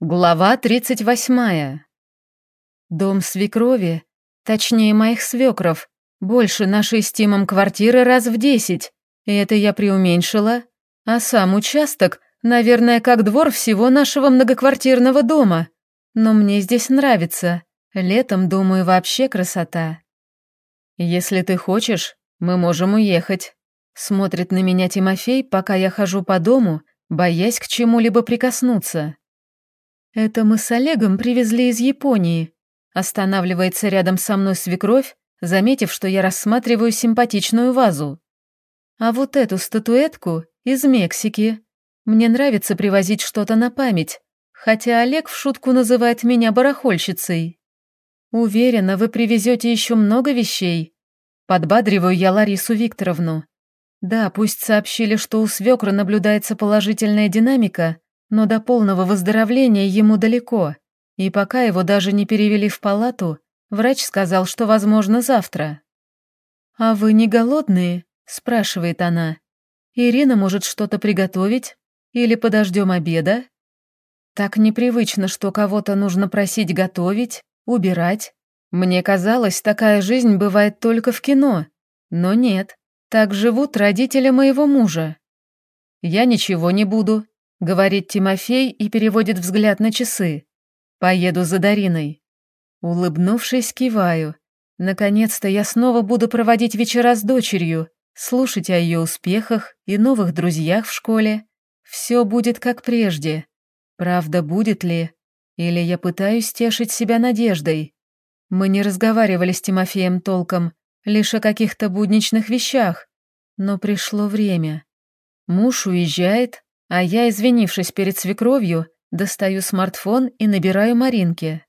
Глава 38. Дом свекрови, точнее моих свекров, больше нашей с Тимом квартиры раз в десять, и это я преуменьшила, а сам участок, наверное, как двор всего нашего многоквартирного дома. Но мне здесь нравится, летом, думаю, вообще красота. Если ты хочешь, мы можем уехать. Смотрит на меня Тимофей, пока я хожу по дому, боясь к чему-либо прикоснуться. «Это мы с Олегом привезли из Японии», останавливается рядом со мной свекровь, заметив, что я рассматриваю симпатичную вазу. А вот эту статуэтку из Мексики. Мне нравится привозить что-то на память, хотя Олег в шутку называет меня барахольщицей. Уверена, вы привезете еще много вещей. Подбадриваю я Ларису Викторовну. Да, пусть сообщили, что у свекра наблюдается положительная динамика, но до полного выздоровления ему далеко, и пока его даже не перевели в палату, врач сказал, что возможно завтра. «А вы не голодные?» – спрашивает она. «Ирина может что-то приготовить? Или подождем обеда?» Так непривычно, что кого-то нужно просить готовить, убирать. Мне казалось, такая жизнь бывает только в кино. Но нет, так живут родители моего мужа. Я ничего не буду, Говорит Тимофей и переводит взгляд на часы. Поеду за Дариной. Улыбнувшись, киваю. Наконец-то я снова буду проводить вечера с дочерью, слушать о ее успехах и новых друзьях в школе. Все будет как прежде. Правда, будет ли? Или я пытаюсь тешить себя надеждой? Мы не разговаривали с Тимофеем толком, лишь о каких-то будничных вещах. Но пришло время. Муж уезжает, а я, извинившись перед свекровью, достаю смартфон и набираю Маринке.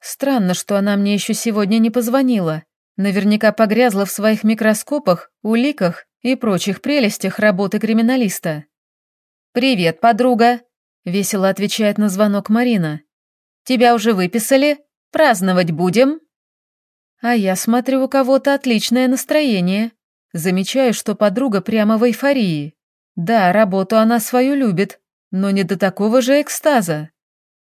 Странно, что она мне еще сегодня не позвонила. Наверняка погрязла в своих микроскопах, уликах и прочих прелестях работы криминалиста. «Привет, подруга», — весело отвечает на звонок Марина. «Тебя уже выписали? Праздновать будем?» А я смотрю, у кого-то отличное настроение. Замечаю, что подруга прямо в эйфории. Да, работу она свою любит, но не до такого же экстаза.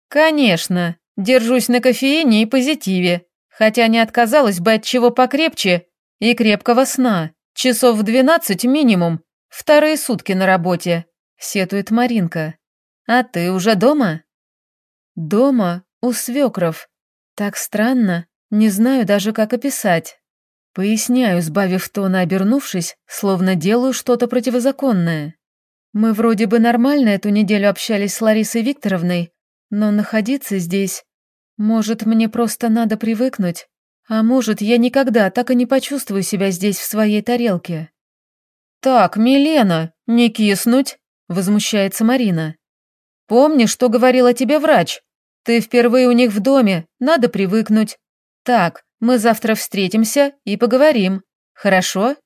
Конечно, держусь на кофеине и позитиве, хотя не отказалась бы от чего покрепче и крепкого сна, часов в двенадцать минимум, вторые сутки на работе, сетует Маринка. А ты уже дома? Дома, у свекров. Так странно, не знаю даже, как описать. Поясняю, сбавив тон и обернувшись, словно делаю что-то противозаконное. Мы вроде бы нормально эту неделю общались с Ларисой Викторовной, но находиться здесь... Может, мне просто надо привыкнуть, а может, я никогда так и не почувствую себя здесь в своей тарелке. «Так, Милена, не киснуть!» — возмущается Марина. «Помни, что говорила тебе врач. Ты впервые у них в доме, надо привыкнуть. Так, мы завтра встретимся и поговорим. Хорошо?»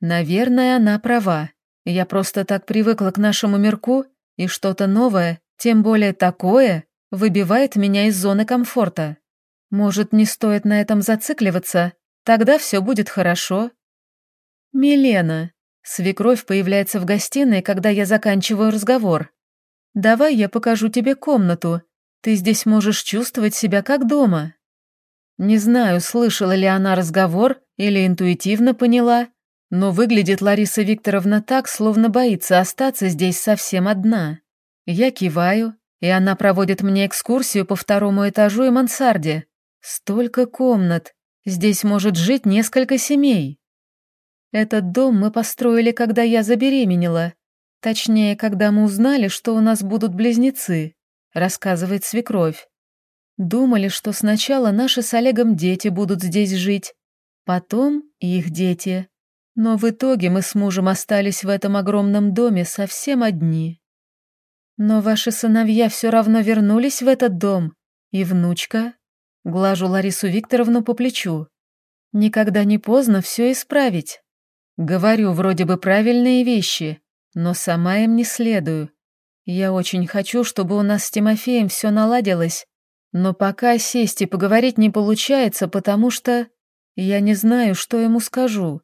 Наверное, она права. Я просто так привыкла к нашему мирку, и что-то новое, тем более такое, выбивает меня из зоны комфорта. Может, не стоит на этом зацикливаться, тогда все будет хорошо. Милена. Свекровь появляется в гостиной, когда я заканчиваю разговор. Давай я покажу тебе комнату. Ты здесь можешь чувствовать себя как дома. Не знаю, слышала ли она разговор или интуитивно поняла, но выглядит Лариса Викторовна так, словно боится остаться здесь совсем одна. Я киваю, и она проводит мне экскурсию по второму этажу и мансарде. Столько комнат. Здесь может жить несколько семей. Этот дом мы построили, когда я забеременела. Точнее, когда мы узнали, что у нас будут близнецы, рассказывает свекровь. Думали, что сначала наши с Олегом дети будут здесь жить, потом их дети. Но в итоге мы с мужем остались в этом огромном доме совсем одни. Но ваши сыновья все равно вернулись в этот дом. И внучка. Глажу Ларису Викторовну по плечу. Никогда не поздно все исправить. Говорю вроде бы правильные вещи, но сама им не следую. Я очень хочу, чтобы у нас с Тимофеем все наладилось, но пока сесть и поговорить не получается, потому что я не знаю, что ему скажу.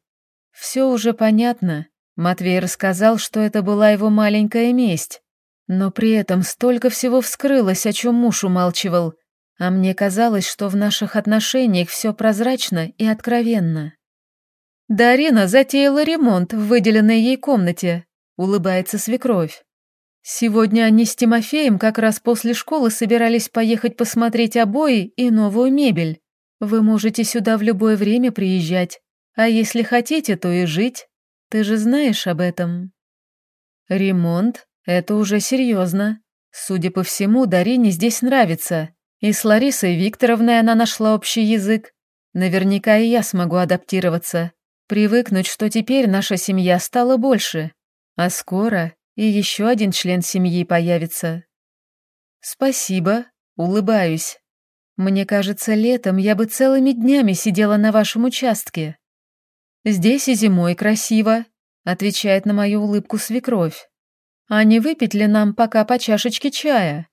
Все уже понятно. Матвей рассказал, что это была его маленькая месть. Но при этом столько всего вскрылось, о чем муж умалчивал, а мне казалось, что в наших отношениях все прозрачно и откровенно. Дарина затеяла ремонт в выделенной ей комнате, улыбается свекровь. Сегодня они с Тимофеем как раз после школы собирались поехать посмотреть обои и новую мебель. Вы можете сюда в любое время приезжать, а если хотите, то и жить. Ты же знаешь об этом. Ремонт — это уже серьезно. Судя по всему, Дарине здесь нравится. И с Ларисой Викторовной она нашла общий язык. Наверняка и я смогу адаптироваться. Привыкнуть, что теперь наша семья стала больше. А скоро и еще один член семьи появится. Спасибо, улыбаюсь. Мне кажется, летом я бы целыми днями сидела на вашем участке. Здесь и зимой красиво, отвечает на мою улыбку свекровь. А не выпить ли нам пока по чашечке чая?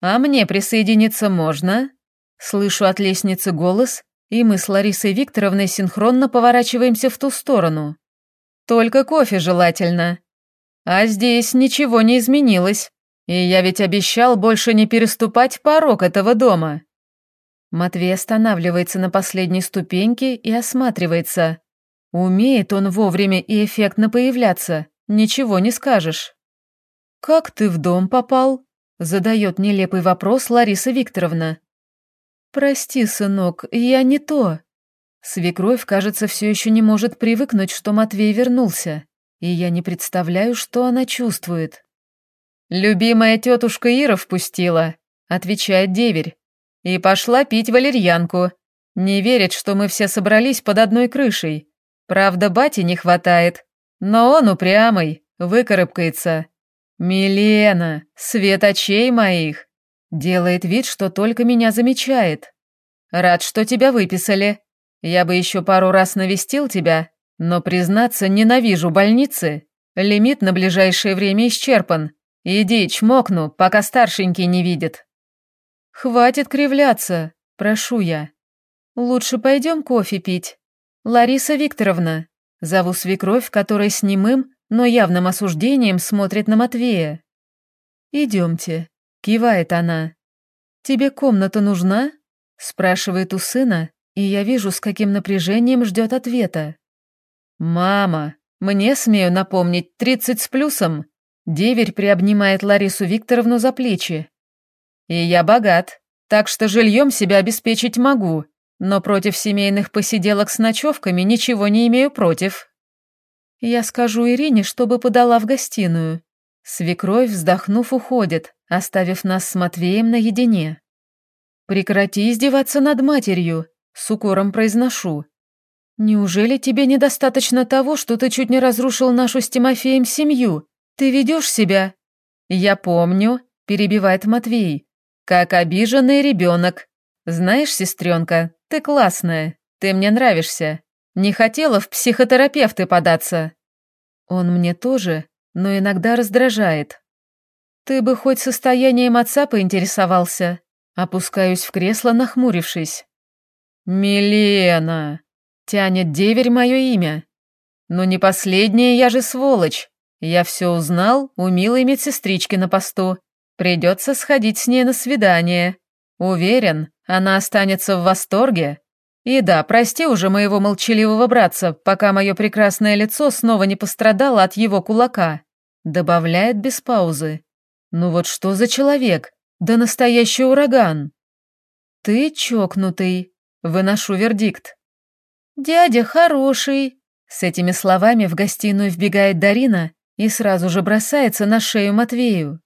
А мне присоединиться можно? Слышу от лестницы голос, и мы с Ларисой Викторовной синхронно поворачиваемся в ту сторону. Только кофе желательно. А здесь ничего не изменилось, и я ведь обещал больше не переступать порог этого дома. Матвей останавливается на последней ступеньке и осматривается. Умеет он вовремя и эффектно появляться, ничего не скажешь. «Как ты в дом попал?» – задает нелепый вопрос Лариса Викторовна. «Прости, сынок, я не то». Свекровь, кажется, все еще не может привыкнуть, что Матвей вернулся, и я не представляю, что она чувствует. «Любимая тетушка Ира впустила», — отвечает деверь, «и пошла пить валерьянку. Не верит, что мы все собрались под одной крышей. Правда, бати не хватает, но он упрямый, выкарабкается. Милена, свет очей моих!» Делает вид, что только меня замечает. Рад, что тебя выписали. Я бы еще пару раз навестил тебя, но, признаться, ненавижу больницы. Лимит на ближайшее время исчерпан. Иди, чмокну, пока старшенький не видит. Хватит кривляться, прошу я. Лучше пойдем кофе пить. Лариса Викторовна. Зову свекровь, которая с немым, но явным осуждением смотрит на Матвея. Идемте. Кивает она. «Тебе комната нужна?» Спрашивает у сына, и я вижу, с каким напряжением ждет ответа. «Мама, мне, смею напомнить, тридцать с плюсом». Деверь приобнимает Ларису Викторовну за плечи. «И я богат, так что жильем себя обеспечить могу, но против семейных посиделок с ночевками ничего не имею против». Я скажу Ирине, чтобы подала в гостиную. Свекровь, вздохнув, уходит, оставив нас с Матвеем наедине. «Прекрати издеваться над матерью», — с укором произношу. «Неужели тебе недостаточно того, что ты чуть не разрушил нашу с Тимофеем семью? Ты ведешь себя?» «Я помню», — перебивает Матвей, «как обиженный ребенок. Знаешь, сестренка, ты классная, ты мне нравишься. Не хотела в психотерапевты податься». Он мне тоже, но иногда раздражает. «Ты бы хоть состоянием отца поинтересовался?» Опускаюсь в кресло, нахмурившись. «Милена!» — тянет деверь мое имя. «Но не последняя я же сволочь. Я все узнал у милой медсестрички на посту. Придется сходить с ней на свидание. Уверен, она останется в восторге. И да, прости уже моего молчаливого братца, пока мое прекрасное лицо снова не пострадало от его кулака», — добавляет без паузы. Ну вот что за человек? Да настоящий ураган. Ты чокнутый. Выношу вердикт. Дядя хороший. С этими словами в гостиную вбегает Дарина и сразу же бросается на шею Матвею.